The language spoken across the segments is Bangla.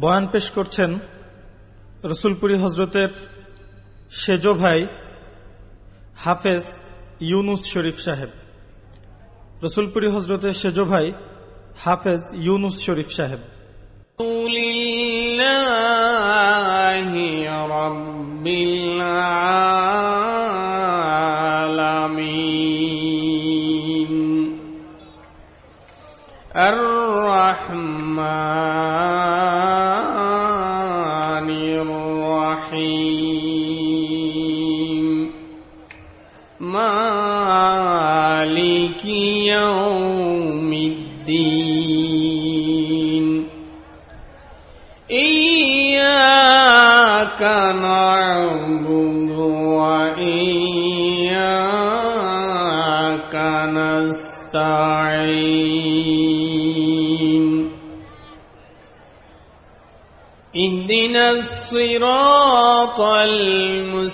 বয়ান পেশ করছেন রসুলপুরি হজরতের সেজ ভাই হাফেজ ইউনুস শরীফ সাহেব। রসুলপুরি হজরতের সেজ ভাই হাফেজ ইউনুস শরীফ সাহেব। আর اهدنا الصراط المستقيم.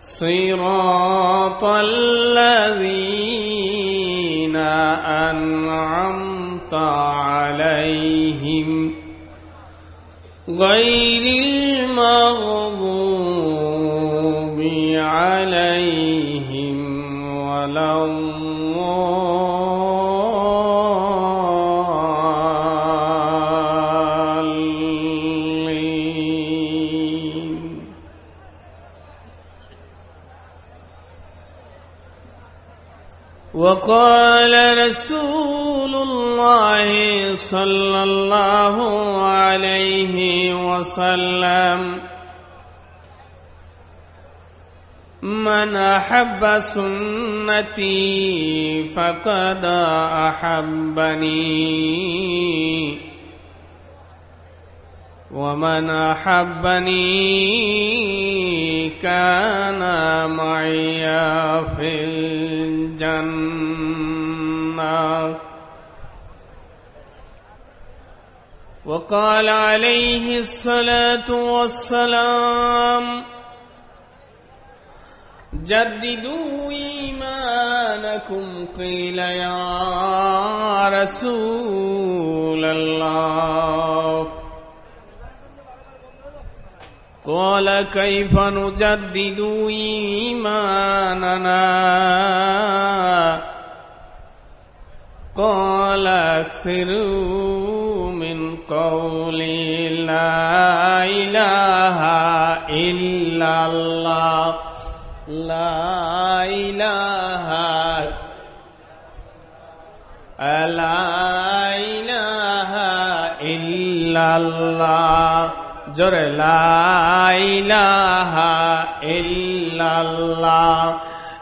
صراط الذين أنعمت عليهم غير المغضوب الله صلى الله عليه وسلم. من أحب سنتي فقد أحبني. ومن أحبني كان معي في الجنة. وقال عليه الصلاة والسلام جددوا إيمانكم قيل يا رسول الله. قال كيف نجدد إيماننا؟ قال أكثروا من قول لا إله إلا الله لا إله لا إله إلا الله جر لا إله إلا الله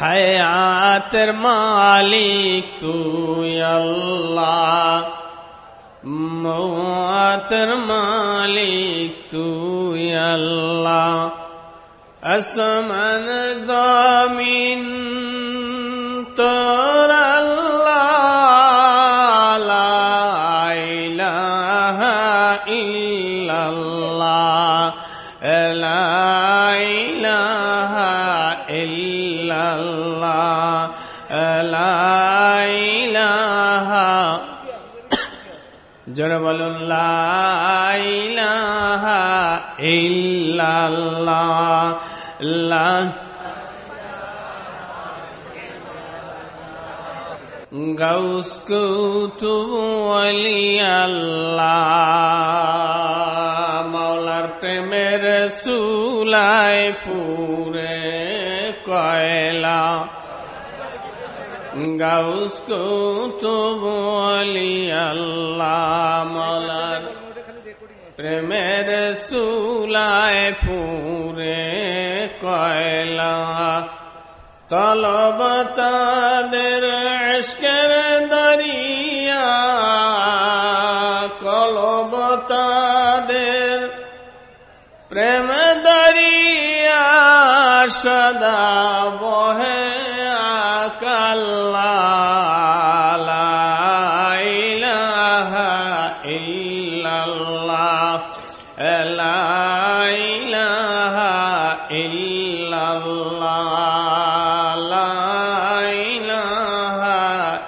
হায়াতের মালিক তুই আল্লাহ মৌতের মালিক তুই আল্লাহ আসমান জমিন তোর আল্লাহ লা ইলাহা ইল্লাল্লাহ লা জোরে বলুন লা ইলাহা ইল্লাল্লাহ লা গৌস কুতুব ওয়ালি আল্লাহ মাওলার প্রেমের সুলায় পুরে কয়লা। গাউস কুতুব মাওলার প্রেমের সুলায় পুরে কয়লা। তলব তাদের ইশকের দরিয়া তাদের প্রেম দরিয়া সদা বহে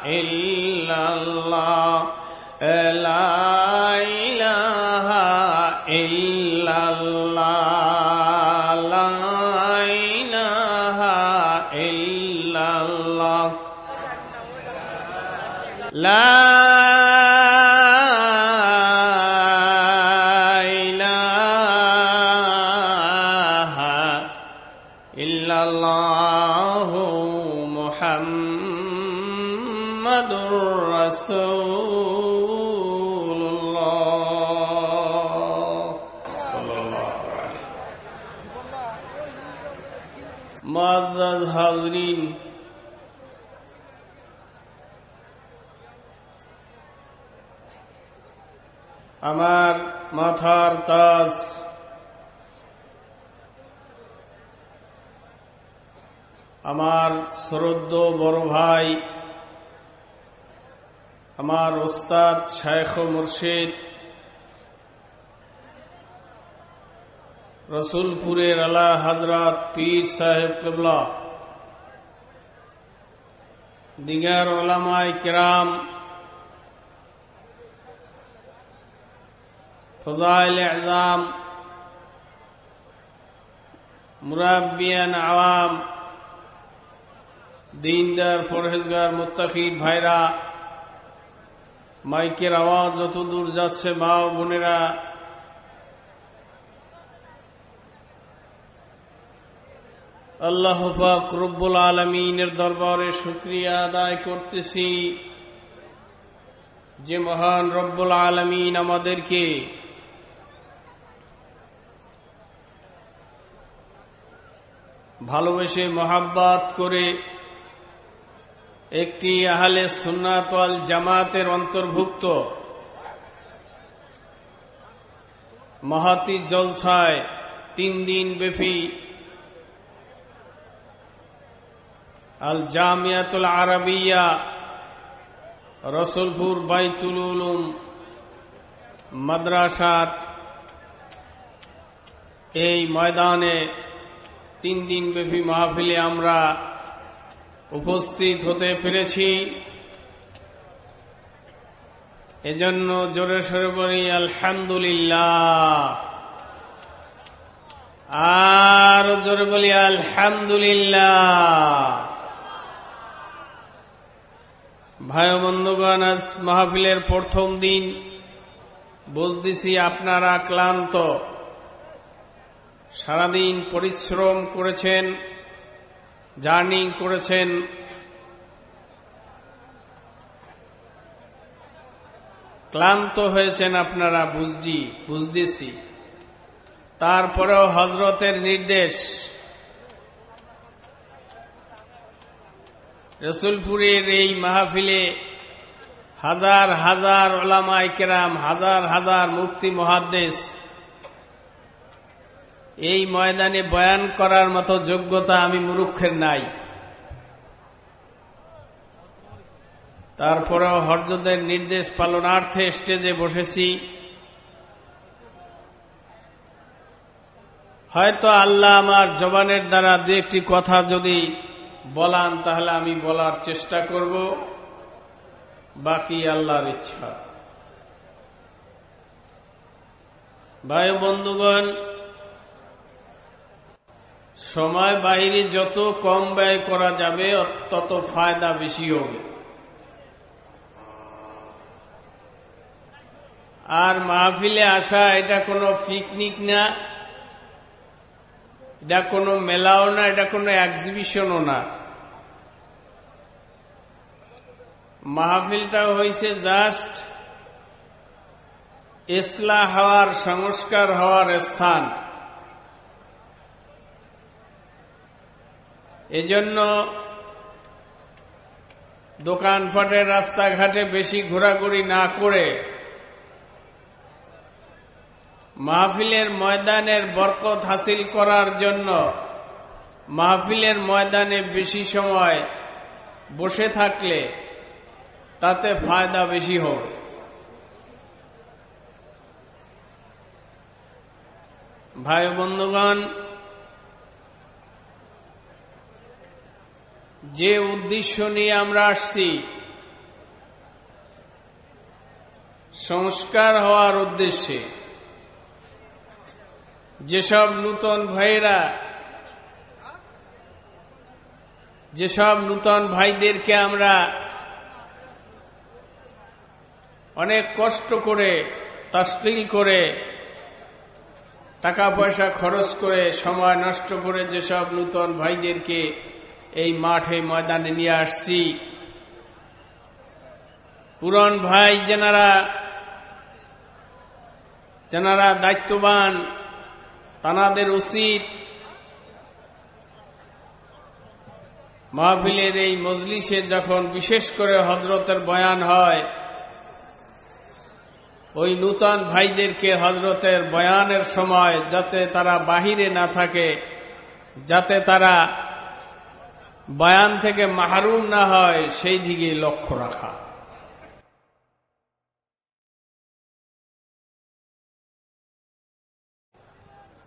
ইল্লাল্লাহ মাথার তাজ আমার শ্রদ্ধ বড় ভাই, আমার ওস্তাদ শায়েখ মুর্শিদ, রসুলপুরের আলা হাজরাত পীর সাহেব কেবলা, দিগার ওলামায় কেরাম ফজাইল এজাম মুরাব্বিয়ান আওয়াম দিনদার পরহেজগার মুত্তাকি ভাইরা মাইকের আওয়াজ যত দূর যাচ্ছে মা বোনেরা আল্লাহ রব্বুল আলমিনের দরবারে শুক্রিয়া আদায় করতেছি যে মহান রব্বুল আলমিন আমাদেরকে ভালোবেসে মহাব্বাত করে একটি আহলে সুন্নাতওয়াল জামাতের অন্তর্ভুক্ত মাহাতি জলসায় তিন দিন ব্যাপী আল জামিয়াতুল আরবিয়া, রসুলপুর বাইতুল উলুম মাদ্রাসার এই ময়দানে তিন দিন ব্যাপী মাহফিলে আমরা উপস্থিত হতে পেরেছি। এজন্য জোরে সরে বলি, আলহামদুলিল্লাহ। আর জোরে বলি, আলহামদুলিল্লাহ। ভাই বন্ধুগণ, আজ মাহফিলের প্রথম দিন। বুঝতেছি আপনারা ক্লান্ত। সারাদিন পরিশ্রম করেছেন, জার্নি করেছেন। ক্লান্ত হয়েছেন আপনারা বুঝছি বুঝতেছি। তারপরেও হজরতের নির্দেশ। রসুলপুরের এই মাহফিলে হাজার হাজার ওলামাই কেরাম, হাজার হাজার মুক্তি মহাদ্দেশ এই ময়দানে বয়ান করার মতো যোগ্যতা আমি মুরুক্ষের নাই। তারপরেও হরজদের নির্দেশ পালনার্থে স্টেজে বসেছি। হয়তো আল্লাহ আমার জবানের দ্বারা দু একটি কথা যদি বলান, তাহলে আমি বলার চেষ্টা করব। বাকি আল্লাহর ইচ্ছা। ভাই বন্ধুগণ সময় বাইরে যত কম ব্যয় করা যাবে, তত ফায়দা বেশি হবে। আর মাহফিলে আসা, এটা কোনো পিকনিক না, এটা কোনো মেলাও না, এটা কোনো এক্সিবিশনও না। মাহফিলটা হয়েছে জাস্ট ইসলা হওয়ার, সংস্কার হওয়ার স্থান। এজন্য দোকানপাটের রাস্তাঘাটে বেশি ঘোরাঘুরি না করে মাহফিলের ময়দানের বরকত হাসিল করার জন্য মাহফিলের ময়দানে বেশি সময় বসে থাকলে তাতে ফায়দা বেশি হবে ভাই বন্ধুগণ যে উদ্দেশ্য নিয়ে আমরা আসছি, সংস্কার হওয়ার উদ্দেশ্যে, যেসব নূতন ভাইরা যেসব নূতন ভাইদেরকে আমরা অনেক কষ্ট করে তসকিল করে, টাকা পয়সা খরচ করে, সময় নষ্ট করে যেসব নূতন ভাইদেরকে এই মাঠে ময়দানে নিয়ে আসছি। পুরন ভাই যেনারা যেনারা দায়িত্ববান, তানাদের উচিত মাহফিলের এই মজলিসে যখন বিশেষ করে হজরতের বয়ান হয়, ওই নূতন ভাইদেরকে হজরতের বয়ানের সময় যাতে তারা বাহিরে না থাকে, যাতে তারা বয়ান থেকে মাহরুম না হয়, সেই দিকে লক্ষ্য রাখা।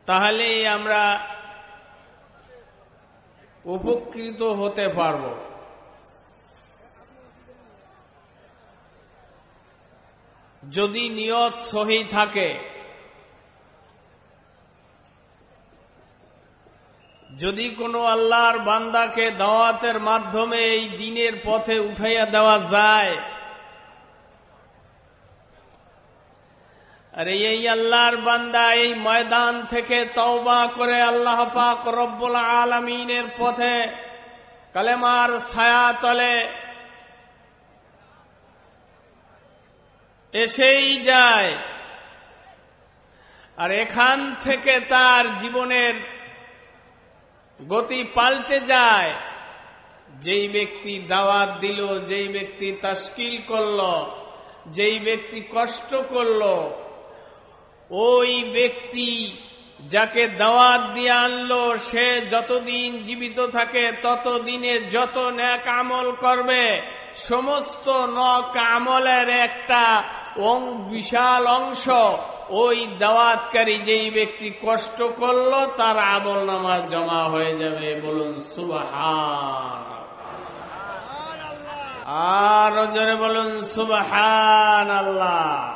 তাহলেই আমরা উপকৃত হতে পারব। যদি নিয়ত সহি থাকে যদি কোনো আল্লাহর বান্দাকে দাওয়াতের মাধ্যমে এই দিনের পথে উঠাইয়া দেওয়া যায়, আর এই আল্লাহর বান্দা এই ময়দান থেকে তওবা করে আল্লাহ পাক রব্বুল আলমিনের পথে কালেমার ছায়া তলে এসেই যায়। আর এখান থেকে তার জীবনের গতি পাল্টে যায়। যেই ব্যক্তি দাওয়াত দিল, যেই ব্যক্তি তস্কিল করল, যেই ব্যক্তি কষ্ট করল, ওই ব্যক্তি যাকে দাওয়াত দিয়ে আনলো, সে যতদিন জীবিত থাকে, ততদিনে যত ন্যাক আমল করবে, সমস্ত নক আমলের একটা বিশাল অংশ ওই দাওয়াতকারী যেই ব্যক্তি কষ্ট করল, তার আমল নামাজ জমা হয়ে যাবে। বলুন সুবাহান আর জোরে বলুন সুবাহান আল্লাহ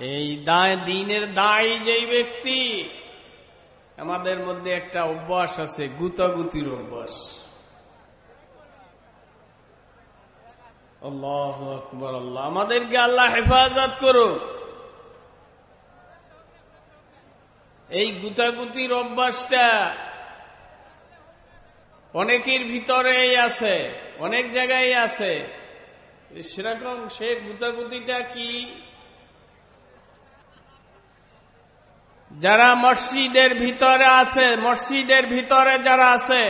এই দায়, দিনের দায় যেই ব্যক্তি, আমাদের মধ্যে একটা অভ্যাস আছে, গুতাগুতির অভ্যাস। আল্লাহ আকবর, আল্লাহ। আমাদেরকে আল্লাহ হেফাজত করুক। এই গুতাগুতির অভ্যাসটা অনেকের ভিতরেই আছে, অনেক জায়গায় আছে। সেরকম সে গুতাগুতিটা কি? যারা মসজিদের ভিতরে আছে, মসজিদের ভিতরে যারা আছে,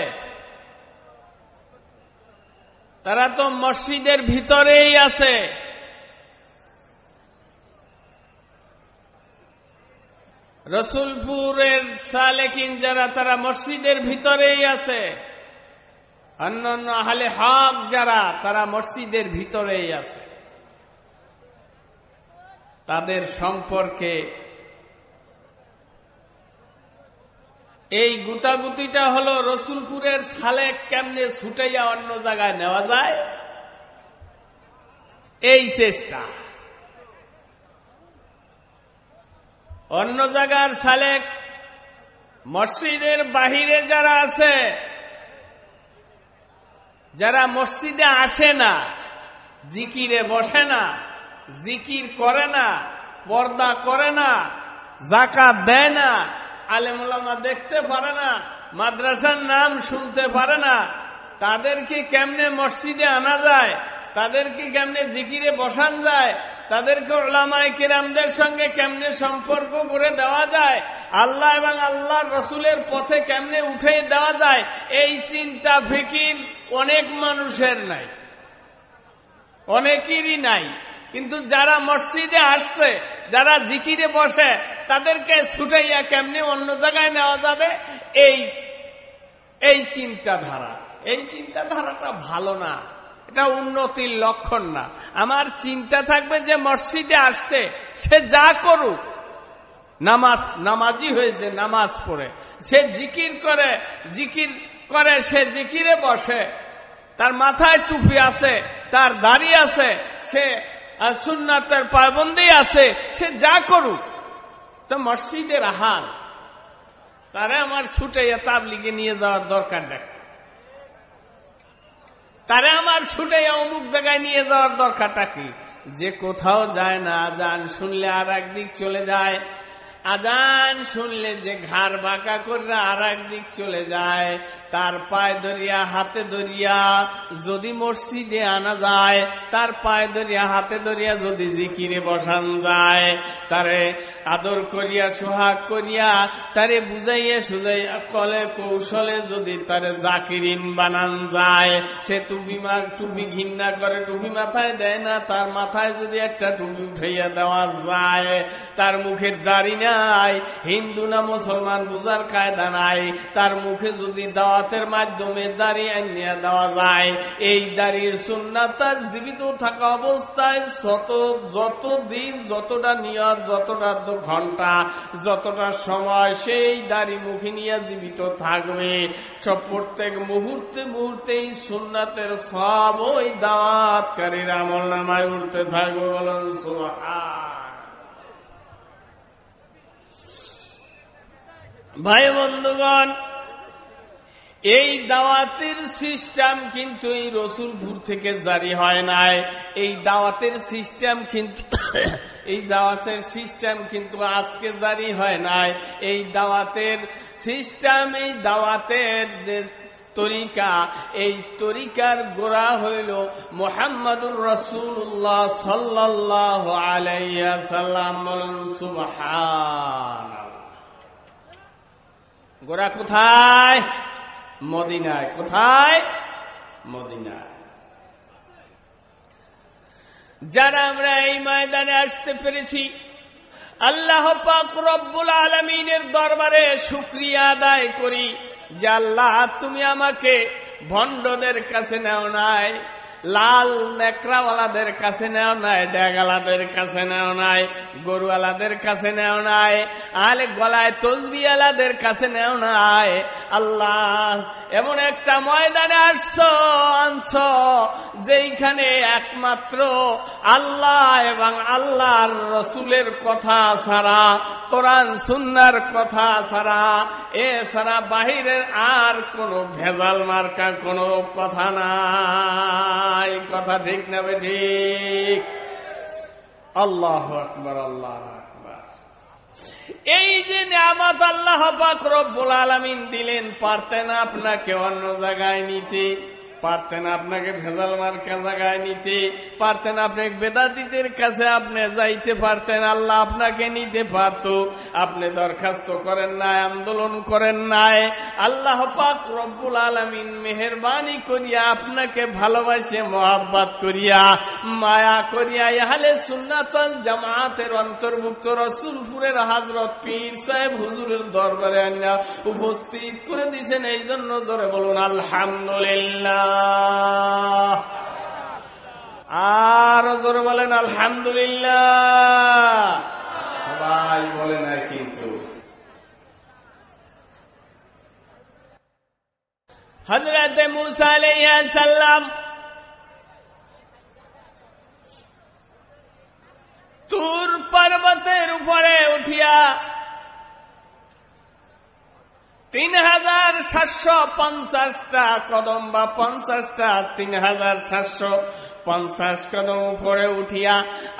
তারা তো মসজিদের ভিতরেই আছে। রসুলপুরের সালেকিন যারা, তারা মসজিদের ভিতরেই আছে। অন্যান্য আহলে হক যারা, তারা মসজিদের ভিতরেই আছে। তাদের সম্পর্কে এই গুতাগুতিটা হলো রসুলপুরের সালে কেমনে ছুটাইয়া অন্য জায়গায় নেওয়া যায়? এই চেষ্টা। অন্য জায়গার সালেক মসজিদের বাহিরে যারা আছে, যারা মসজিদে আসে না, জিকিরে বসে না, জিকির করে না, পর্দা করে না জাকাত দেয় না, আলেমুলামা দেখতে পারে না, মাদ্রাসার নাম শুনতে পারে না, তাদেরকে কেমনে মসজিদে আনা যায়? তাদেরকে কেমনে জিকিরে বসান যায়? তাদেরকে ওলামায় কিরামদের সঙ্গে কেমনে সম্পর্ক করে দেওয়া যায়? আল্লাহ এবং আল্লাহ রসুলের পথে কেমনে উঠে দেওয়া যায়? এই চিন্তা ফিকির অনেক মানুষের নাই। অনেকেরই নাই। কিন্তু যারা মসজিদে আসছে, যারা জিকিরে বসে, তাদেরকে ছুটাইয়া কেমনি অন্য জায়গায় নেওয়া যাবে? এই এই চিন্তাধারা। এই চিন্তাধারাটা ভালো না। এটা উন্নতির লক্ষণ না। আমার চিন্তা থাকবে যে মসজিদে আসছে, সে যা করুক, নামাজ, নামাজি হয়েছে, নামাজ পড়ে। সে জিকির করে জিকির করে, সে জিকিরে বসে। তার মাথায় টুপি আছে, তার দাড়ি আছে, সে সুন্নাতের পাবন্দি আছে, সে যা করুক। তো মসজিদের হাল তারে আমার ছুটে তাবলিগে নিয়ে যাওয়ার দরকার নেই। তারে আমার ছুটে অমুক জায়গায় নিয়ে যাওয়ার দরকারটা কি? যে কোথাও যায় না, যান, শুনলে আর একদিক চলে যায়। আজান শুনলে যে ঘাড় বাঁকা করে আর একদিক চলে যায়। তার পায়ে ধরিয়া, হাতে ধরিয়া যদি মসজিদে আনা যায়, তার পায়ে ধরিয়া, হাতে ধরিয়া যদি জিকিরে বসান যায়। তারে আদর করিয়া, সোহাগ করিয়া, তারে বুঝাইয়া সুজাইয়া কলে কৌশলে যদি তারে জাকিরিন বানান যায়। সে টুপি মা, টুপি ঘিন্না করে, টুপি মাথায় দেয় না, তার মাথায় যদি একটা টুপি উঠাইয়া দেওয়া যায়, তার মুখের দাড়ি নাই, হিন্দু না মুসলমান বুঝার কায়দা নাই, তার মুখে যদি দাওয়াতের মাধ্যমে দাড়ি আনিয়া দেওয়া যায়, এই দাড়ির সুন্নাত তার জীবিত থাকা অবস্থায় শত, যত দিন, যতটা নিয়ত, যতটা ঘণ্টা যতটা সময় সেই দাড়ি মুখে নিয়ে জীবিত থাকবে। সব প্রত্যেক মুহূর্তে মুহূর্তে এই সুন্নাতের সব ওই দাওয়াতকারীর আমল নামায় উঠতে থাকবে বলেন, সুবহান। ভাই বন্ধুগণ, এই দাওয়াতের সিস্টেম কিন্তু এই রসুলপুর থেকে জারি হয় নাই। এই দাওয়াতের সিস্টেম কিন্তু, এই দাওয়াতের সিস্টেম কিন্তু আজকে জারি হয় নাই। এই দাওয়াতের সিস্টেম, এই দাওয়াতের যে তরিকা, এই তরিকার গোড়া হইল মোহাম্মদুর রসুল্লাহ সাল্লাহ আলাইয়া সাল্লাম সুবহান গোড়া কোথায়? মদিনায়। কোথায়? মদিনায়। যারা আমরা এই ময়দানে আসতে পেরেছি, আল্লাহ পাক আলমিনের দরবারে শুক্রিয়া আদায় করি যে আল্লাহ তুমি আমাকে ভণ্ডদের কাছে নেও নাই। লাল নেকড়াওয়ালাদের কাছে নেও নাই ড্যাগালাদের কাছে নেও নাই, গরুওয়ালাদের কাছে নেও নাই আলে গলায় তসবিওয়ালাদের কাছে নেও নাই। আল্লাহ এমন একটা ময়দানে আসছ, আনছ, যেইখানে একমাত্র আল্লাহ এবং আল্লাহর রসুলের কথা ছাড়া, কোরআন সুন্নার কথা ছাড়া এ ছাড়া বাহিরের আর কোনো ভেজাল মার্কা কোনো কথা নাই। কথা ঠিক নেবে ঠিক? আল্লাহ আকবর, আল্লাহ এই যে নিয়ামত আল্লাহ পাক রব্বুল আলমিন দিলেন পারতেন আপনাকে অন্য জায়গায় নিতে। পারতেন আপনাকে ভেজাল মার্কা জায়গায় নিতে, পারতেন আপনি বেদাতিদের কাছে আপনি যাইতে পারতেন, আল্লাহ আপনাকে নিতে পারত। আপনি দরখাস্ত করেন নাই, আন্দোলন করেন নাই। আল্লাহ পাক রব্বুল আলমিন মেহরবানি করিয়া আপনাকে ভালোবাসে, মোহাব্বাত করিয়া, মায়া করিয়া ইহালে সুন্নাতল জামাতের অন্তর্ভুক্ত রসুলপুরের হাজরত পীর সাহেব হুজুরের দরবারে আনিয়া উপস্থিত করে দিয়েছেন। এই জন্য ধরে বলুন, আলহামদুলিল্লাহ। আর জোরে বলেন আলহামদুলিল্লাহ। সবাই বলে না কিন্তু। হজরত মুসা সাল্লাম তুর পর্বতের উপরে উঠিয়া তিন হাজার সাতশো পঞ্চাশটা কদম বা পঞ্চাশটা তিন হাজার সাতশো পঞ্চাশ কদম উপরে উঠিয়া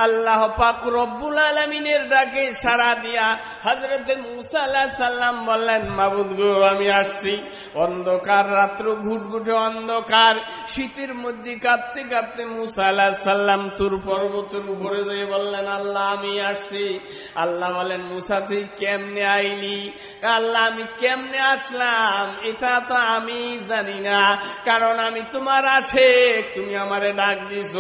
আল্লাহ পাক রব্বুল আলমিনের ডাকে সারা দিয়া হজরত মুসা সাল্লাম বললেন, মাবুদ গো, আমি আসছি। অন্ধকার, রাত্র ঘুটঘুটে অন্ধকার। শীতের মধ্যে কাঁপতে কাঁপতে মুসা সাল্লাম তুর পর্বতের উপরে যেয়ে বললেন, আল্লাহ, আমি আসছি। আল্লাহ বলেন মুসা, তুই কেমনে আইলি? আল্লাহ, আমি কেমনে আসলাম? এটা তো আমি জানি না, কারণ আমি তোমার আসে তুমি আমারে ডাক দিছ?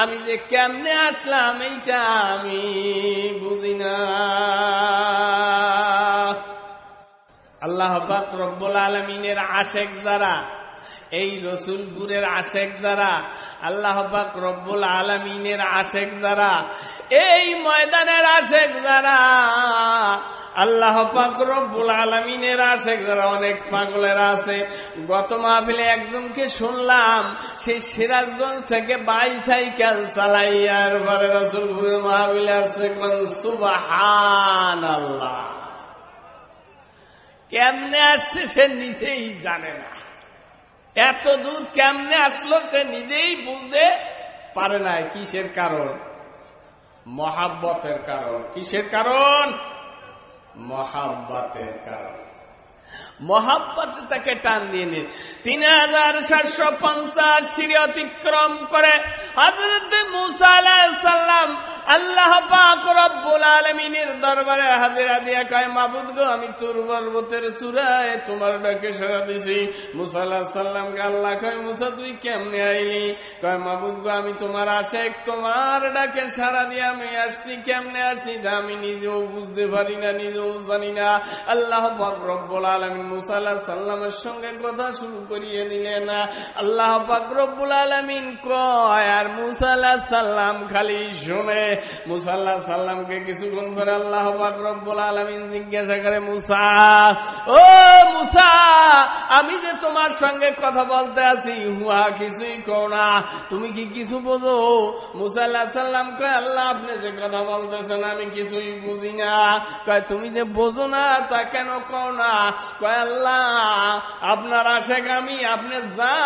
আমি যে কেমনে আসলাম এইটা আমি বুঝি না। আল্লাহ রব্বুল আলমিনের আশেক যারা এই রসুলপুরের আশেক যারা, আল্লাহ রব্বুল আলমিনের আশেক যারা, এই ময়দানের আশেক যারা, আল্লাহ রব্বুল আলমিনের আশেক যারা অনেক পাগলের আছে। গত মাহফিলে একজনকে শুনলাম সেই সিরাজগঞ্জ থেকে বাইসাইকেল চালাইয়ার পরে রসুলপুরের মাহফিলে আসছে সুবাহান আল্লাহ কেমনে আসছে সে নিজেই জানে না। এত দূর কেমনে আসলো সে নিজেই বুঝতে পারে নাই কিসের কারণ? মহাব্বতের কারণ। কিসের কারণ? মহাব্বতের কারণ। মহাব্বতে তাকে টান দিয়ে তিন হাজার সাতশো পঞ্চাশ সিঁড়ি অতিক্রম করে হজরত মুসা সাল্লাম আল্লাহ রব্বুল আলমিনের দরবারে হাজিরা দিয়া কয়, মাবুদ গো, আমি তোর পর্বতের চূড়ায় তোমার ডাকে সারা দিছি। মুসা সাল্লামকে আল্লাহ কয়, মুসা, তুই কেমনে আইলি? কয়, মাবুদ গো, আমি তোমার আশেক, তোমার ডাকে সারা দিয়ে আমি আসছি। কেমনে আসছি? আমি নিজেও বুঝতে পারি না, নিজেও জানি না। আল্লাহ রব্বুল আলমিন সঙ্গে কথা শুরু করিয়ে আল্লাহ আলমিন কয়, আর মুসাল্লাহ সাল্লাম খালি শুনে। মুসাল্লাহ সাল্লামকে কিছুক্ষণ পরে আল্লাহ পাকরবুল আলমিন জিজ্ঞাসা করে, মুসা, ও মুসা, আমি যে তোমার সঙ্গে কথা বলতে আছি, হুয়া কিছুই কো না। তুমি কি কিছু বোঝো? মুসাল্লাহ সাল্লাম কয়, আল্লাহ, আপনি যে কথা বলতেছেন, আমি কিছুই বুঝি না। কয়, তুমি যে বোঝো না, তা কেন কও না? কয় আল্লাহ আপনার আশেক আমি, আপনি যা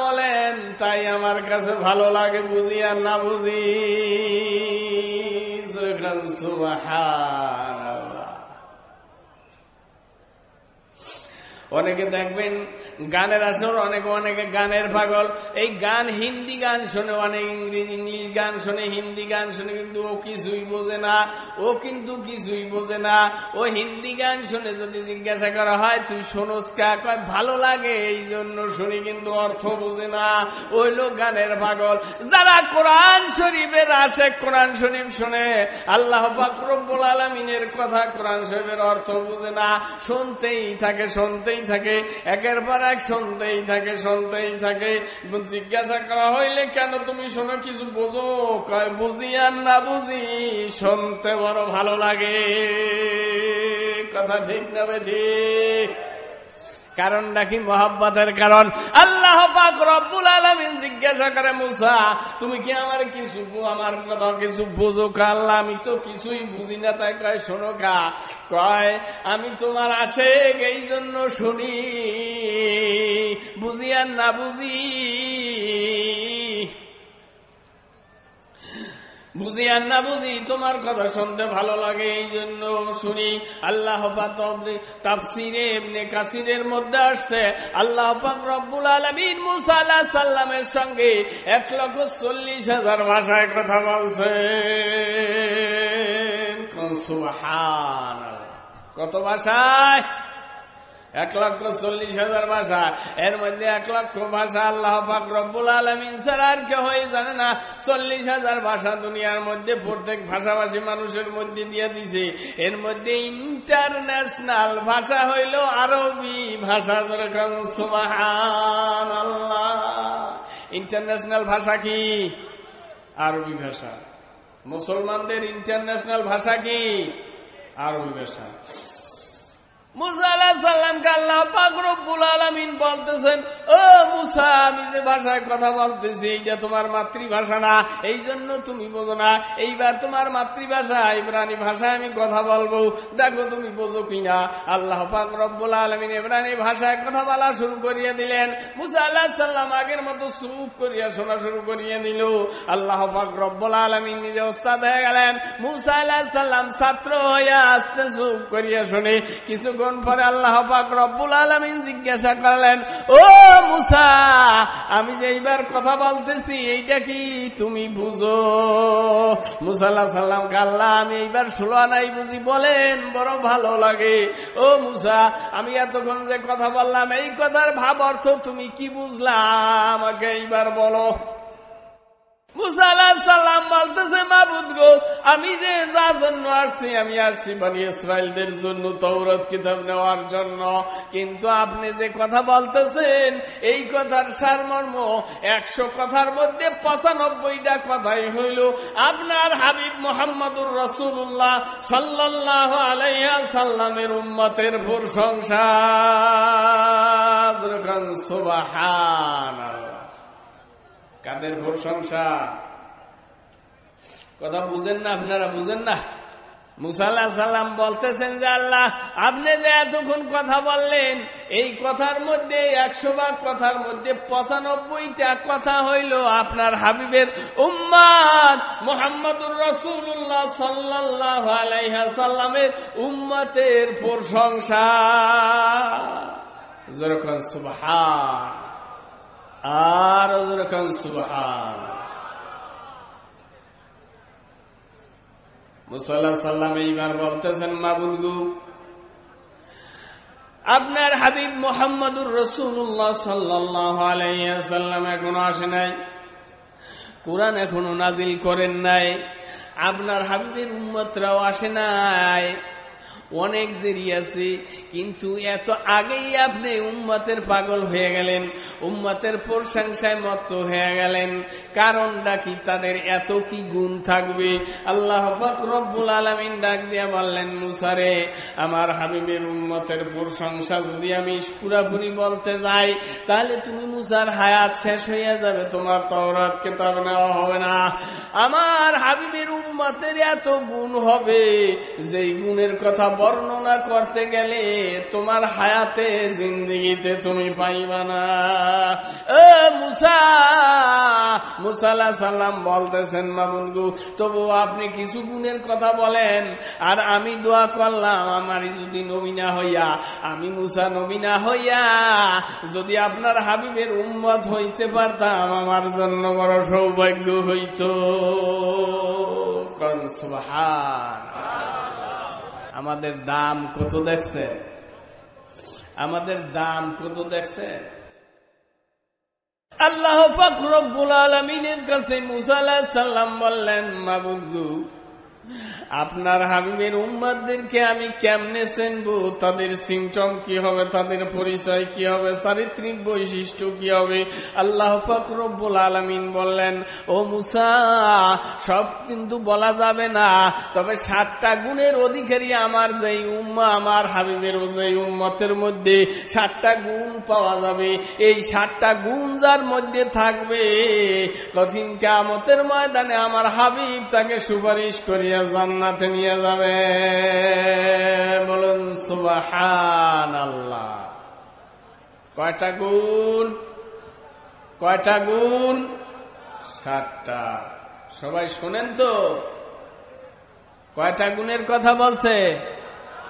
বলেন, তাই আমার কাছে ভালো লাগে বুঝি আর না বুঝি। অনেকে দেখবেন গানের আসর, অনেকে অনেকে গানের পাগল। এই গান হিন্দি গান শোনে, অনেক ইংরেজি ইংলিশ গান শোনে, হিন্দি গান শোনে, কিন্তু ও কিছুই বোঝে না, ও কিন্তু কিছুই বোঝে না। ও হিন্দি গান শুনে, যদি জিজ্ঞাসা করা হয়, তুই শোনস কা? কয়, ভালো লাগে, এই জন্য শুনি, কিন্তু অর্থ বোঝে না। ওই লোক গানের পাগল। যারা কোরআন শরীফের আসে, কোরআন শরীফ শুনে। আল্লাহ বাকরব্বুল আলমিনের কথা কোরআন শরীফের অর্থ বুঝে না। শুনতেই থাকে, শুনতেই থাকে, একের পর এক শুনতেই থাকে শুনতেই থাকে। জিজ্ঞাসা করা হইলে কেন তুমি শোনো, কিছু বোঝো? বুঝি আর না বুঝি, শুনতে বড় ভালো লাগে। কথা ঠিক না ঠিক। কারণটা নাকি মোহাব্বতের কারণ। আল্লাহ পাক রব্বুল আলমিন জিজ্ঞাসা করে, মুসা, তুমি কি আমার কিছু আমার কথা কিছু বুঝো আল্লাহ, আমি তো কিছুই বুঝি না। তাই কয়, শোনো কা। কয়, আমি তোমার আসে এই জন্য শুনি। বুঝি আর না বুঝি। বুঝি আর না বুঝি, তোমার কথা শুনতে ভালো লাগে, এই জন্য শুনি। আল্লাহ তাফসিরে এমনি কাসিরের মধ্যে আসছে। আল্লাহ রব্বুল আলমিন মুসা আল্লাহ সাল্লামের সঙ্গে এক লক্ষ চল্লিশ হাজার ভাষায় কথা বলছে কত ভাষায়? এক লক্ষ চল্লিশ হাজার ভাষা। এর মধ্যে এক লক্ষ ভাষা আল্লাহ পাক রব্বুল আলমিন স্যার আর কেউ জানে না। চল্লিশ হাজার ভাষা দুনিয়ার মধ্যে প্রত্যেক ভাষাভাষী মানুষের মধ্যে দিয়ে দিছে। এর মধ্যে ইন্টারন্যাশনাল ভাষা হইল আরবি ভাষা, যেরকম সুবাহান আল্লাহ ইন্টারন্যাশনাল ভাষা কি? আরবি ভাষা। মুসলমানদের ইন্টারন্যাশনাল ভাষা কি? আরবি ভাষা। মুসা ভাষায় কথা বলা শুরু করিয়ে দিলেন। মুসা আল্লাহ সাল্লাম আগের মতো করিয়া শোনা শুরু করিয়ে দিল। আল্লাহ আলমিন নিজে ওস্তাদ হয়ে গেলেন। মুসা আল্লাহ সাল্লাম ছাত্র হইয়া আসতে চুপ করিয়া শুনে কিছু কিছুক্ষণ পরে আল্লাহ রব্বুল আলমিন জিজ্ঞাসা করলেন, ও মুসা, আমি যে এইবার কথা বলতেছি, এইটা কি তুমি বুঝো? মুসাল্লাহ সাল্লাম আল্লাহ, আমি এইবার ষোলো নাই বুঝি, বলেন, বড় ভালো লাগে। ও মুসা, আমি এতক্ষণ যে কথা বললাম, এই কথার ভাব অর্থ তুমি কি বুঝলাম আমাকে এইবার বলো। আমি যে যার জন্য আমি জন্য কিতাব নেওয়ার জন্য। কিন্তু আপনি যে কথা বলতেছেন, এই কথার সারমর্ম, একশো কথার মধ্যে পঁচানব্বইটা কথাই হইল, আপনার হাবিব মোহাম্মদুর রসুল্লাহ সাল্লাহ আলাইহা সাল্লামের উম্মতের প্রশংসা। কাদের প্রশংসা কথা বুঝেন না, আপনারা বুঝেন না। মুসাল্লাহ সাল্লাম বলতেছেন যে আল্লাহ, আপনি যে এতক্ষণ কথা বললেন, এই কথার মধ্যে একশো ভাগ কথার মধ্যে পঁচানব্বইটা কথা হইল আপনার হাবিবের উম্মাদ মোহাম্মদুর রসুল্লাহ সাল্লাহ আলাইহা সাল্লামের উম্মতের প্রশংসা যেরকম সুবহান। আর মুসাল্লাহ সাল্লাম এইবার বলতেছেন মাবুদগু আপনার হাবিব মোহাম্মদুর রসুল্লাহ সাল্লাহ আলাইসাল্লাম এখনও আসে নাই। কোরআন এখনও নাজিল করেন নাই। আপনার হাবিবের উম্মতরাও আসে নাই। অনেক দেরি আছে, কিন্তু এত আগেই আপনি উম্মতের পাগল হয়ে গেলেন, উম্মতের প্রশংসায় মত হয়ে গেলেন। কারণটা কি? তাদের এত কি গুণ থাকবে? আল্লাহ রব্বুল আলমিন ডাক দিয়া বললেন মুসারে আমার হাবিবের উম্মতের প্রশংসা যদি আমি পুরাপুরি বলতে যাই, তাহলে তুমি মুসার হায়াত শেষ হইয়া যাবে, তোমার তওরাত, কেতাব নেওয়া হবে না। আমার হাবিবের উম্মতের এত গুণ হবে, যেই গুণের কথা বর্ণনা করতে গেলে তোমার হায়াতে জিন্দিগিতে তুমি পাইবা না। ও মুসা মুসাল্লাহ সাল্লাম বলতেছেন মামুনগু তবু আপনি কিছু গুণের কথা বলেন, আর আমি দোয়া করলাম আমারই যদি নবীনা হইয়া, আমি মুসা নবীনা হইয়া, যদি আপনার হাবিবের উম্মত হইতে পারতাম, আমার জন্য বড় সৌভাগ্য হইত। কনসুবহান আমাদের দাম কত দেখছে? আমাদের দাম কত দেখছে? আল্লাহ ফখরবুল আলমিনের কাছে মুসাল্লাহ সাল্লাম বললেন, মাবুদু আপনার হাবিবের উম্মাদদেরকে আমি কেমনে চেনবো? তাদের সিমটম কি হবে? তাদের পরিচয় কি হবে? চারিত্রিক বৈশিষ্ট্য কি হবে? আল্লাহ ফখরবুল আলমিন বললেন, ও মুসা, সব কিন্তু বলা যাবে না। তবে সাতটা গুণের অধিকারী আমার যেই উম্মা, আমার হাবিবের যেই উম্মতের মধ্যে সাতটা গুণ পাওয়া যাবে। এই সাতটা গুণ যার মধ্যে থাকবে, কঠিন কামতের ময়দানে আমার হাবিব তাকে সুপারিশ করিয়া জান্নাতে নিয়ে যাবে। বলুন সুবাহান আল্লাহ কয়টা গুণ? কয়টা গুণ? সাতটা। সবাই শোনেন তো? কয়টা গুণের কথা বলছে?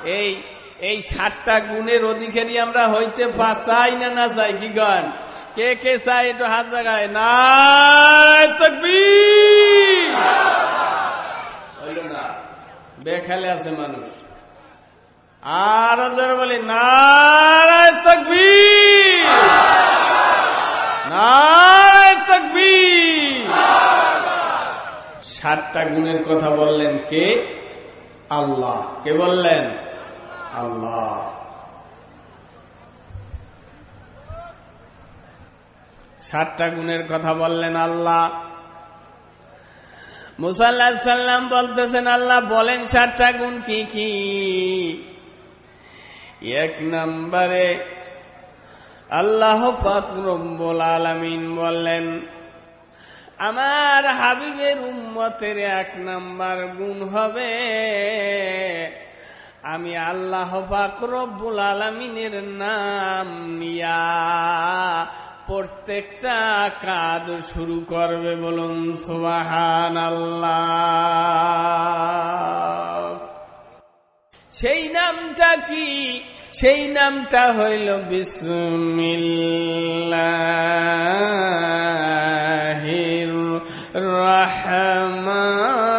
এই এই সাতটা গুণের অধিকারী আমরা হইতে চাই না না চাই? কি গান কে কে চাই একটু হাত জায়গায় না বেখালে আছে মানুষ। আর বলে নারায় তকবি নারায় তকবি সাতটা গুণের কথা বললেন কে? আল্লাহ। কে বললেন? আল্লাহ। সাতটা গুণের কথা বললেন আল্লাহ। মুসাল্লাহ সাল্লাম বলতেছেন, আল্লাহ বলেন সাতটা গুণ কি কি? এক নম্বরে আল্লাহ পাকুরম্বুল আলমিন বললেন, আমার হাবিবের উম্মতের এক নাম্বার গুণ হবে, আমি আল্লাহ পাকুরব্বুল আলমিনের নাম নিয়া প্রত্যেকটা কাজ শুরু করবে বলুন সুবাহান আল্লাহ সেই নামটা কি? সেই নামটা হইল বিসমিল্লাহির রহমানির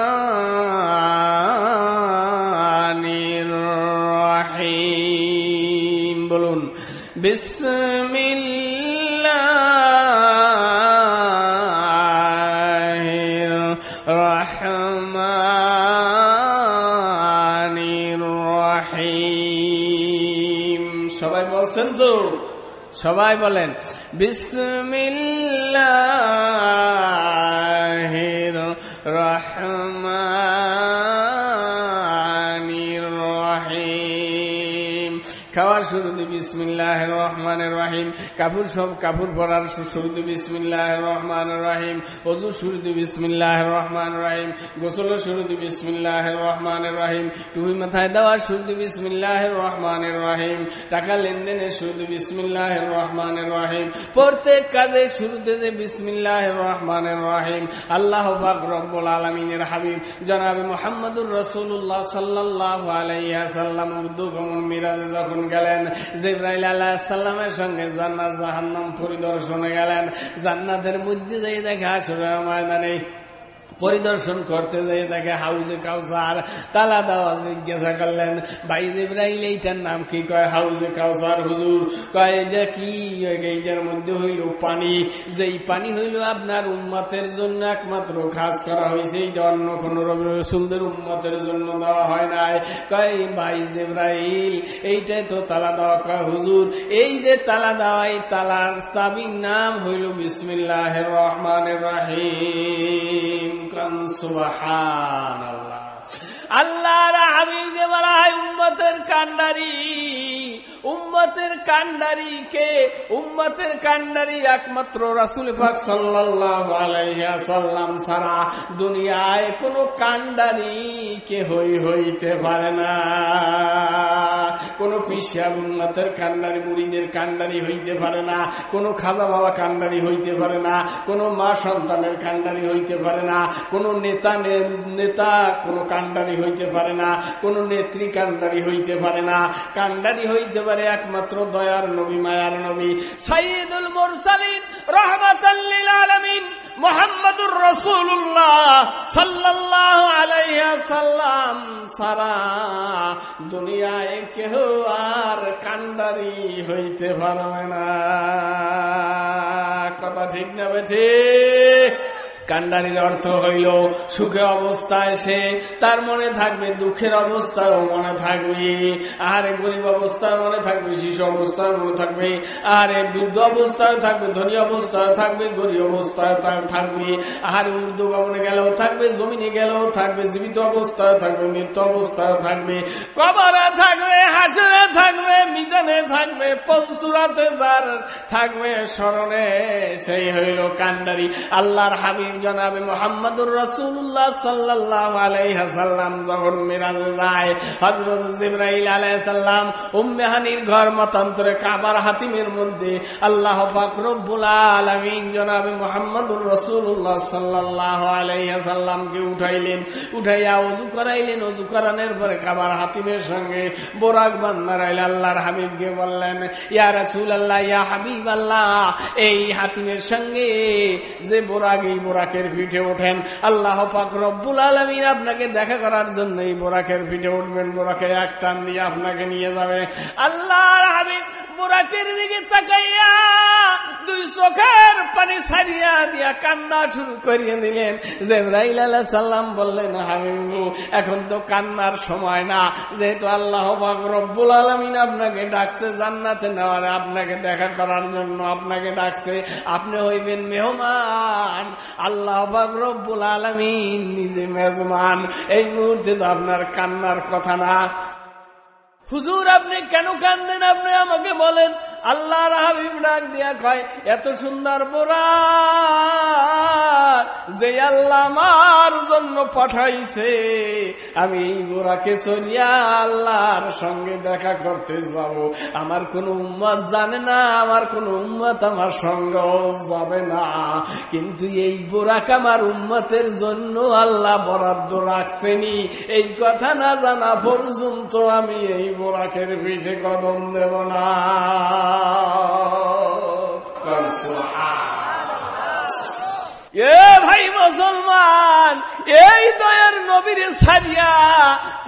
রহিম। সবাই বলছেন তো? সবাই বলেন বিসমিল্লা বিসমিল্লাহ রহমান রাহিম। কাপড় সব কাপড় পরার শুরুতে বিসমিল্লাহ রহমান রাহিম। অজু শুরুতে বিসমিল্লাহ রহমান রাহিম। গোসল শুরুতে বিসমিল্লাহ রহমান রাহিম। টুপি মাথায় দেওয়ার শুরুতে বিসমিল্লাহ রহমান রাহিম। টাকা লেনদেনের শুরুতে বিসমিল্লাহ রহমান রাহিম। প্রত্যেক কাজে শুরুতে যে বিসমিল্লাহ রহমান রাহিম। আল্লাহ পাক রব্বুল আলমিনের হাবিব জনাবে মোহাম্মদুর রসুল্লাহ সাল্লাহ আলাইহা সাল্লাম উর্দু গমন মিরাজে যখন গেলেন জিব্রাইল আল্লাহ সাল্লামের সঙ্গে জান্নাত জাহান্নাম পরিদর্শনে গেলেন। জান্নাতের মধ্যে যাই দেখা আসলে ময়দানে পরিদর্শন করতে যাই তাকে হাউজে কাউসার, তালা দেওয়া জিজ্ঞাসা করলেন, ভাই ইব্রাহিম এইটার নাম কি? কয়, হাউজে কাউসার, হুজুর। কয় যে কি? এইটার মধ্যে হইল পানি। যেই পানি হইল আপনার উম্মতের জন্য একমাত্র, খাস করা হয়েছে এইটা অন্য কোন রসুলদের উম্মতের জন্য দেওয়া হয় নাই। কয়, ভাই জিব্রাইল, এইটাই তো তালা দেওয়া। কয়, হুজুর, এই যে তালা দেওয়া, এই তালার চাবির নাম হইল বিসমিল্লাহ রহমান রাহিম। সুবাহান আল্লাহ হাবিবকে বলা হয় উম্মতের কান্ডারি। উম্মতের কান্ডারি কে? উম্মতের কান্ডারি একমাত্র রাসুল পাক সাল্লাম ছাড়া দুনিয়ায় কোন কান্ডারি কে হই হইতে পারে না। কোন পিসা উম্মতের কান্ডারি, মুড়িদের কান্ডারি হইতে পারে না। কোন খাজা বাবা কান্ডারি হইতে পারে না। কোন মা সন্তানের কান্ডারি হইতে পারে না। কোন নেতা নেতা কোন কান্ডারি হইতে পারে না। কোন নেত্রী কান্ডারি হইতে পারে না। কান্ডারি হইতে পারে একমাত্র দয়ার নবী, মায়ার নবী। সাইদুল মুরসালিন রহমাতাল্লিল আলামিন মোহাম্মদুর রসুল্লাহ সাল্লাহ আলাইহা সাল্লাম সারা দুনিয়ায় কেহ আর কান্ডারি হইতে পারবে না। কথা ঠিক না বেঠে কান্ডারির অর্থ হইল, সুখে অবস্থায় সে তার মনে থাকবে, দুঃখের অবস্থায়ও মনে থাকবে। আরে গরিব অবস্থায় মনে থাকবে, শিশু অবস্থায় মনে থাকবে। আরে বৃদ্ধ অবস্থায় থাকবে, ধনী অবস্থায় থাকবে গরিব অবস্থায় থাকবে। আরে উর্দু গমনে গেলেও থাকবে, জমিনে গেলেও থাকবে, জীবিত অবস্থায় থাকবে মৃত্যু অবস্থায় থাকবে। কবরে থাকবে, হাসরে থাকবে, মিজানে থাকবে পঞ্চুরাতে যার থাকবে, স্মরণে সেই হইল কান্ডারি আল্লাহর হাবিব জনাবে মোহাম্মদুর রসুল্লাহ সাল্লাহ আলাইহাসাল্লাম যখন মিরাজ হজরত আলাইসাল্লাম উম্মেহানির ঘর মতান্তরে কাবার হাতিমের মধ্যে আল্লাহ আলমিন জনাবে মোহাম্মদুর রসুল্লাহ সাল্লাহ আলাইহাসাল্লামকে উঠাইলেন। উঠাইয়া অজু করাইলেন অজু করানোর পরে কাবার হাতিমের সঙ্গে বোরাক আল্লাহর হাবিবকে বললেন, ইয়া রসুল আল্লাহ ইয়া হাবিব আল্লাহ এই হাতিমের সঙ্গে যে বোরাক, এই বোরাক বোরাকের পিঠে ওঠেন। আল্লাহ পাক রব্বুল আলমিন আপনাকে দেখা করার জন্য এই বোরাকের পিঠে উঠবেন। বোরাকে এক টান দিয়ে আপনাকে নিয়ে যাবে। আল্লাহ বোরাকের দিকে তাকাইয়া দুই চোখের পানি ছাড়িয়া দিয়া কান্না শুরু করিয়ে দিলেন। জেবরাইল আল্লাহ সাল্লাম বললেন, হাবিবু, এখন তো কান্নার সময় না। যেহেতু আল্লাহ পাক রব্বুল আলমিন আপনাকে ডাকছে জান্নাতে নেওয়ার, আপনাকে দেখা করার জন্য আপনাকে ডাকছে। আপনি হইবেন মেহমান। আল্লাহ রব্বুল আলমিন নিজে মেজমান এই মুহূর্তে তো আপনার কান্নার কথা না। হুজুর, আপনি কেন কান্দেন? আপনি আমাকে বলেন। আল্লাহ হাবিব ডাক দিয়া কয়, এত সুন্দর বোরা যে আল্লাহ আমার জন্য পাঠাইছে। আমি এই বোরাকে চলিয়া আল্লাহর সঙ্গে দেখা করতে যাব। আমার কোন উম্মত জানে না, আমার কোন উম্মত আমার সঙ্গে যাবে না। কিন্তু এই বোরাক আমার উম্মতের জন্য আল্লাহ বরাদ্দ রাখছেনি এই কথা না জানা পর্যন্ত আমি এই বোরাকের পিঠে কদম দেব না। এ ভাই মুসলমান এই দয়ের নবীর সারিয়া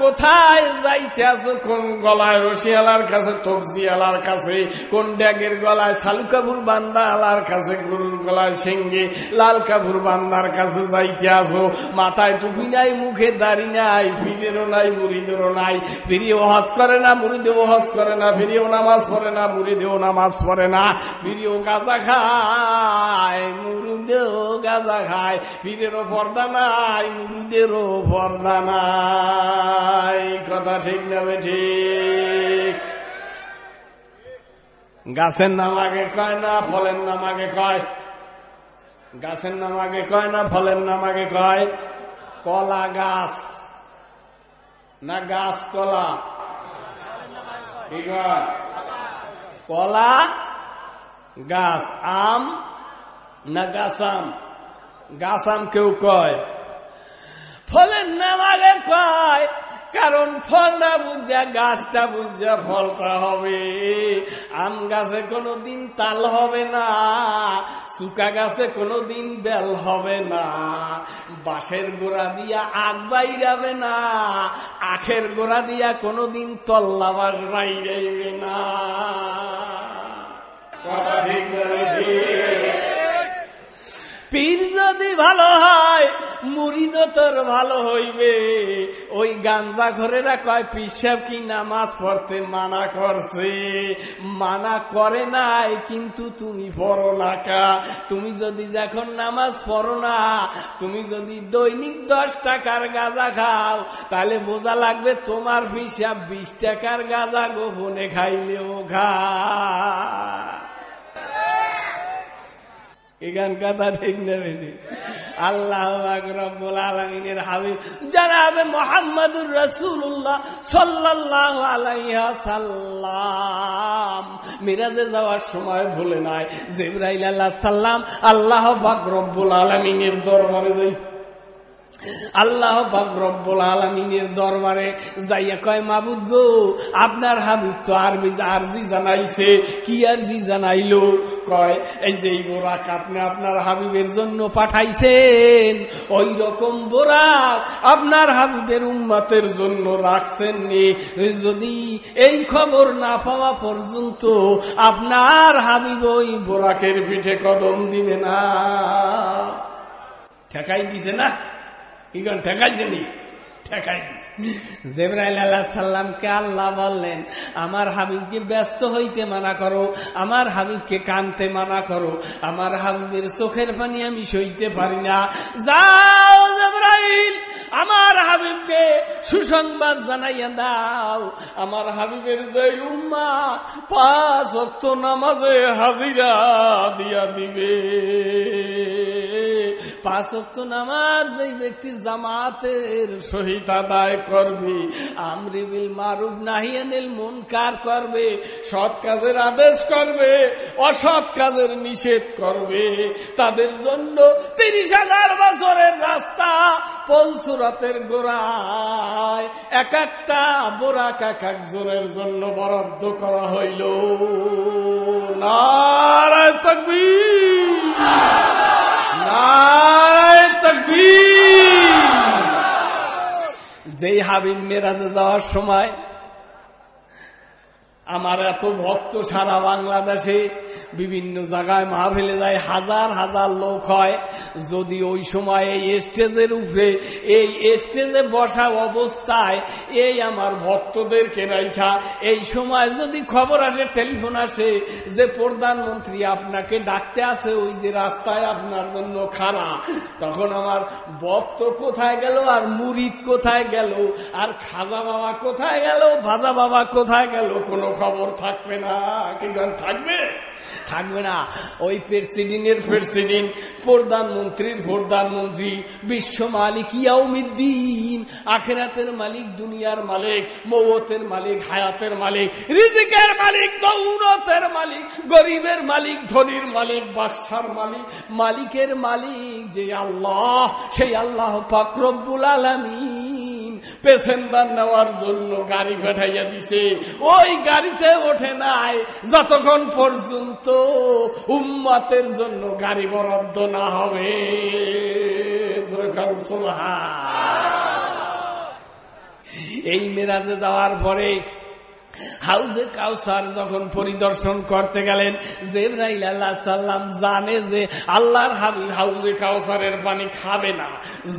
কোথায় যাইতে আছো? কোন গলায় রশিয়ালার কাছে তবজিয়ালার কাছে, কোন ড্যাগের গলায় শালুকাবুর বান্দা আলার কাছে গরুর গলায় সেঙ্গে লাল কাবুর বান্দার কাছে যাইতে আসো মাথায় টুপি নাই, মুখে দাড়ি নাই ফিরেরও নাই মুড়িদেরও নাই। ফিরিও হজ করে না মুড়িদেও হজ করে না। ফিরিও নামাজ পড়ে না মুড়িদেও নামাজ পড়ে না। ফিরিও গাঁজা খায়, মুরুদেও গাঁজা খায়। ফিরেরও পর্দা নাই মুরুদেরও পর্দা নাই। কথা ঠিক না ঠিক। গাছের নাম আগে কয় না, ফলের নাম আগে কয়। গাছের নাম আগে কয় না, ফলের নাম আগে কয়। কলা গাছ। না গাছ, কলা? কলা, গাছ, আম, না গাছ, আম? গাছ, আম কেউ কয়? ফলের নাম আগে কয় কারণ ফলটা বুঝা, গাছটা বুঝা ফলটা হবে। আম গাছে কোনো দিন তাল হবে না, শুকা গাছে কোনো দিন বেল হবে না। বাঁশের গোড়া দিয়া আগ বাইরাবে না, আখের গোড়া দিয়া কোনো দিন তল্লা বাস বাইরাইবে না। কথা ঠিক পীর যদি ভালো হয় মুড়িদ তোর ভালো হইবে। ওই গাঞ্জা ঘরেরা কয় পিসাব কি নামাজ পড়তে মানা করছে? মানা করে নাই, কিন্তু তুমি পড়ো না কা তুমি যদি যখন নামাজ পড়ো না, তুমি যদি দৈনিক দশ টাকার গাঁজা খাও, তাহলে বোঝা লাগবে তোমার পিসাব বিশ টাকার গাঁজা গোপনে খাইলেও খা। এখান কথা ঠিক নেবে আল্লাহ রব্বুল আলমিনের হাবিব। জানাবে মোহাম্মদুর রসুল্লাহ সাল্লাহ আলাইহা সাল্লাম মিরাজে যাওয়ার সময় ভুলে নাই। জিব্রাইল আল্লাহ সাল্লাম আল্লাহ বাক রব্বুল আলমিনের দরবারে যাই। আল্লাহ রব্বুল আলমিনের দরবারে যাইয়া কয়, মাবুদ গো, আপনার হাবিব তো আরবি আরজি জানাইছে। কি আরজি জানাইলো? কয়, এই যে বোরাক আপনি আপনার হাবিবের জন্য পাঠাইছেন, ওই রকম বোরাক আপনার হাবিবের উম্মাতের জন্য রাখছেননি যদি এই খবর না পাওয়া পর্যন্ত আপনার হাবিব ওই বোরাকের পিঠে কদম দিবে না। ঠেকাই দিছে না? কি করেন ঠেকাইছে নি? ঠেকাই জেবরাইল আল্লাহ সাল্লামকে আল্লাহ বললেন, আমার হাবিবকে ব্যস্ত হইতে মানা করো, আমার হাবিবকে কানতে মানা করো, আমার হাবিবের চোখের পানি আমি সইতে পারি না। যাও জেবরাইল, আমার হাবিবকে সুসংবাদ জানাইয়া দাও। আমার হাবিবের দই উম্মা পাঁচ অক্ত নামাজে হাজিরা দিয়া দিবে। পাঁচ অক্ত নামাজ যেই ব্যক্তি জামাতের সহিত আদায় করবে? আমরিবিল মারুফ নাহিয়ানিল মুনকার করবে, সৎ কাজের আদেশ করবে, অসৎ কাজের নিষেধ করবে। তাদের জন্য তিরিশ হাজার বছরের রাস্তা পৌসুরাতের গোড়ায়। এক একটা বোরাক এক একজনের জন্য বরাদ্দ করা হইল। নারায় তকবীর! নারায় তকবীর! যেই হাবিব মেরাজে যাওয়ার সময় আমার এত ভক্ত সারা বাংলাদেশে। বিভিন্ন জায়গায় মাহফিলে যায়, হাজার হাজার লোক হয়। যদি ওই সময় এই স্টেজের উপরে, এই স্টেজে বসা অবস্থায় এই আমার ভক্তদেরকে রাইখা, এই সময় যদি খবর আসে, টেলিফোন আসে যে প্রধানমন্ত্রী আপনাকে ডাকতে আসে ওই যে রাস্তায় আপনার জন্য খানা তখন আমার ভক্ত কোথায় গেল, আর মুরিদ কোথায় গেল, আর খাজা বাবা কোথায় গেল, ভাজা বাবা কোথায় গেল, কোনো খবর থাকবে না। কি গান থাকবে? থাকবে না। ওই প্রেসিডেন্টের প্রেসিডেন্ট, প্রধানমন্ত্রীর প্রধানমন্ত্রী, বিশ্ব মালিক ইয়াউমিদ্দিন, আখেরাতের মালিক, দুনিয়ার মালিক, মৌতের মালিক, হায়াতের মালিক, রিজিকের মালিক, দৌলতের মালিক, গরিবের মালিক, ধনির মালিক, বাদশার মালিক, মালিকের মালিক, যে আল্লাহ, সেই আল্লাহ পাকরব্বুল আলমিন। পেসেন্দার নেওয়ার জন্য গাড়ি পাঠাইয়া দিছে। ওই গাড়িতে ওঠে নাই। যতক্ষণ পর্যন্ত উম্মাতের জন্য গাড়ি বরাদ্দ না হবে। এই মেরাজে যাওয়ার পরে হাউজে কাউসার যখন পরিদর্শন করতে গেলেন, জেবরাইল আল্লাহ সাল্লাম জানে যে আল্লাহর হাবিব হাউজে কাউসারের পানি খাবে না।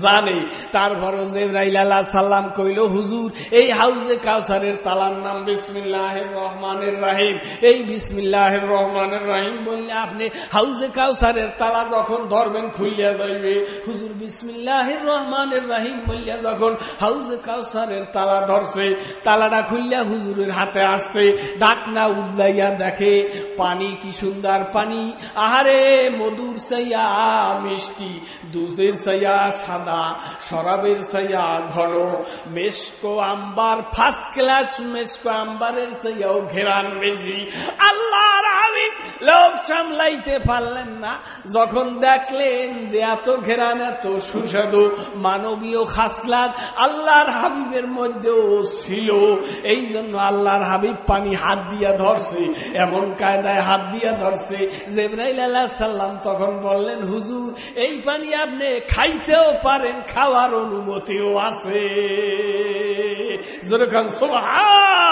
জানে। তারপরও জেবরাইল আল্লাহ সাল্লাম কইল, হুজুর, এই হাউজে কাউসারের তালার নাম বিসমিল্লাহ রহমানের রাহিম। এই বিসমিল্লাহ রহমানের রাহিম বললে, আপনি হাউজে কাউসারের তালা যখন ধরবেন খুলিয়া যাইবে। হুজুর বিসমিল্লাহ রহমানের রাহিম বললে, যখন হাউজে কাউসারের তালা ধরছে, তালাটা খুললিয়া হুজুরের হাতে আসছে ডাকনা উদলাইয়া দেখে, পানি কি সুন্দর পানি? আহারে মধুর সাইয়া মিষ্টি। দুধের সাইয়া সাদা, শরাবের সাইয়া ঘন। মেসকো আম্বার ফার্স্ট ক্লাস মেসকো আম্বারের সাইয়াও ঘেরান বেশি। আল্লাহর হাবিব লোক সামলাইতে পারলেন না। যখন দেখলেন যে এত ঘেরান, এত সুস্বাদু মানবীয় খাসলাত আল্লাহর হাবিবের মধ্যেও ছিল এই জন্য আল্লাহর হাবিব পানি হাত দিয়া ধরছে, এমন কায়দায় হাত দিয়া ধরছে। জেবরাইল আল্লাহ সাল্লাম তখন বললেন, হুজুর, এই পানি আপনি খাইতেও পারেন, খাওয়ার অনুমতিও আছে। যেরকম আল্লাহ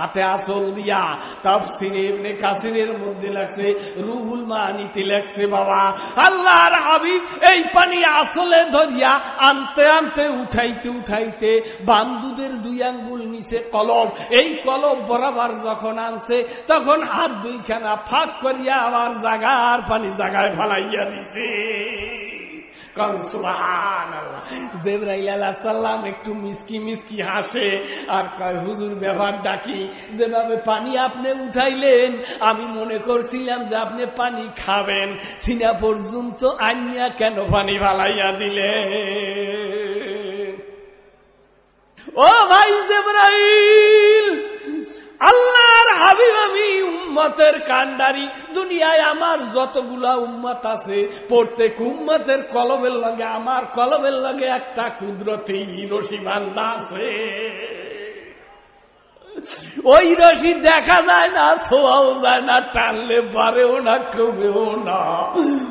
হাতে আসল দিয়া তাফসিরে কাসিরের মধ্যে লাগছে, রুহুল মানিতে লাগছে বাবা। আল্লাহর হাবিব এই পানি আসলে ধরিয়া আনতে আনতে উঠাইতে উঠাইতে বান্ধুদের দুই আঙ্গুল নিচে কলম, এই কলম বরাবর যখন আনছে, তখন হাত দুইখানা ফাঁক করিয়া আবার জাগার পানি জাগায় ফালাইয়া দিছে। সাল্লাম একটু মিসকি মিসকি হাসে আর কয়, হুজুর, ব্যবহার ডাকি। যেভাবে পানি আপনি উঠাইলেন, আমি মনে করছিলাম যে আপনি পানি খাবেন। সিনা পর্যন্ত আইনিয়া কেন পানি ভালাইয়া দিলে ও ভাই জেবরাইল! আল্লাহর হাবিব আমি উম্মতের কান্ডারি দুনিয়ায় আমার যতগুলা উম্মত আছে, প্রত্যেক উম্মতের কলমের লগে, আমার কলমের লগে একটা কুদরতি রশি আছে। ওই রশি দেখা যায় না ছোয়াও যায় না, টানলে পারেও না, কমেও না।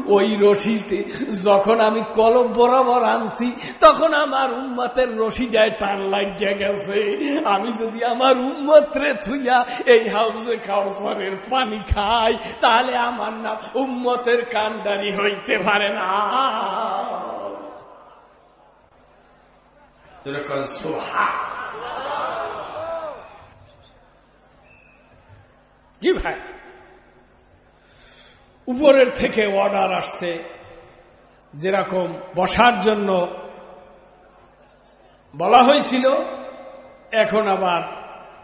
ওই রশিতে যখন আমি কলম বরাবর আনছি, তখন আমার উম্মতের রশি যায়, টান লাগিয়ে গেছে। আমি যদি আমার উম্মতরে থুইয়া এই হাউসে কাউসারের পানি খাই, তাহলে আমার নাম উম্মতের কান্ডারি হইতে পারে না। সোহা। জি ভাই। উপরের থেকে অর্ডার আসছে যেরকম বসার জন্য বলা হয়েছিল, এখন আবার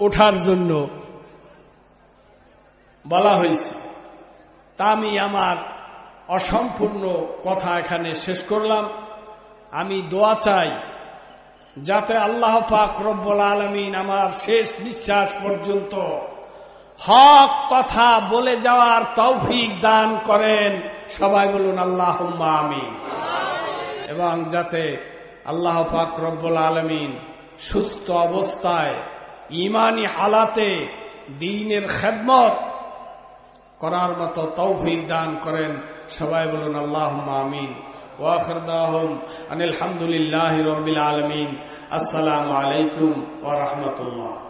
ওঠার জন্য বলা হয়েছে। তা আমি আমার অসম্পূর্ণ কথা এখানে শেষ করলাম। আমি দোয়া চাই যাতে আল্লাহ পাক রব্বুল আলমিন আমার শেষ নিঃশ্বাস পর্যন্ত হক কথা বলে যাওয়ার তৌফিক দান করেন। সবাই বলুন আল্লাহ আমিন। এবং যাতে আল্লাহ পাক রব্বুল আলমিন সুস্থ অবস্থায় ইমানি হালাতে দিনের খেদমত করার মতো তৌফিক দান করেন। সবাই বলুন আল্লাহ আমিন। ওয়াখর দাহম আনিল হামদুলিল্লাহ রবিল আলমিন। আসসালামু আলাইকুম ওরহমতুল্লাহ